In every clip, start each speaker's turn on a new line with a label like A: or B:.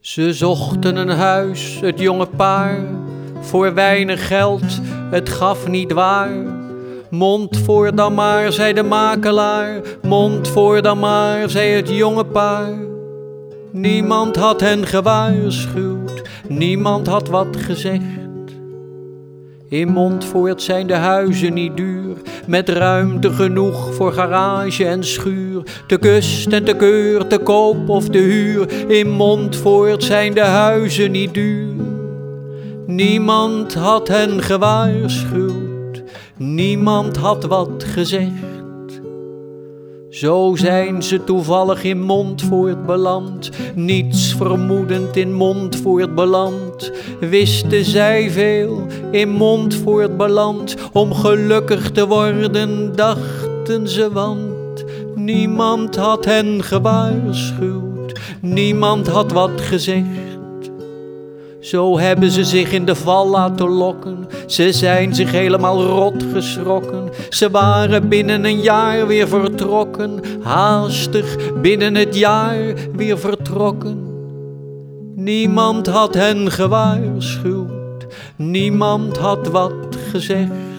A: Ze zochten een huis, het jonge paar, voor weinig geld, het gaf niet waar. Mond voor dan maar, zei de makelaar, mond voor dan maar, zei het jonge paar. Niemand had hen gewaarschuwd, niemand had wat gezegd. In Montvoort zijn de huizen niet duur, met ruimte genoeg voor garage en schuur. Te kust en te keur, te koop of te huur. In Montvoort zijn de huizen niet duur. Niemand had hen gewaarschuwd, niemand had wat gezegd. Zo zijn ze toevallig in Montvoort beland, niets vermoedend in Montvoort beland. Wisten zij veel in Montvoort beland, om gelukkig te worden, dachten ze, want niemand had hen gewaarschuwd, niemand had wat gezegd. Zo hebben ze zich in de val laten lokken, ze zijn zich helemaal rot geschrokken. Ze waren binnen een jaar weer vertrokken, haastig binnen het jaar weer vertrokken. Niemand had hen gewaarschuwd, niemand had wat gezegd.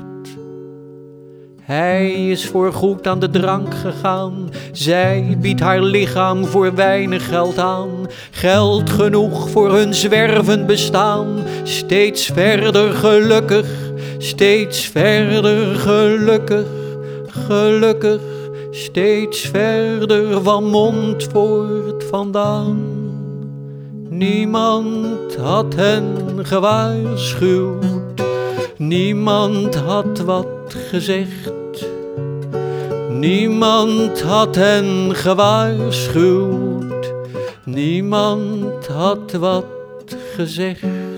A: Hij is voorgoed aan de drank gegaan. Zij biedt haar lichaam voor weinig geld aan. Geld genoeg voor hun zwervend bestaan. Steeds verder gelukkig, steeds verder gelukkig, gelukkig. Steeds verder van Montvoort vandaan. Niemand had hen gewaarschuwd. Niemand had wat gezegd. Niemand had hen gewaarschuwd. Niemand had wat gezegd.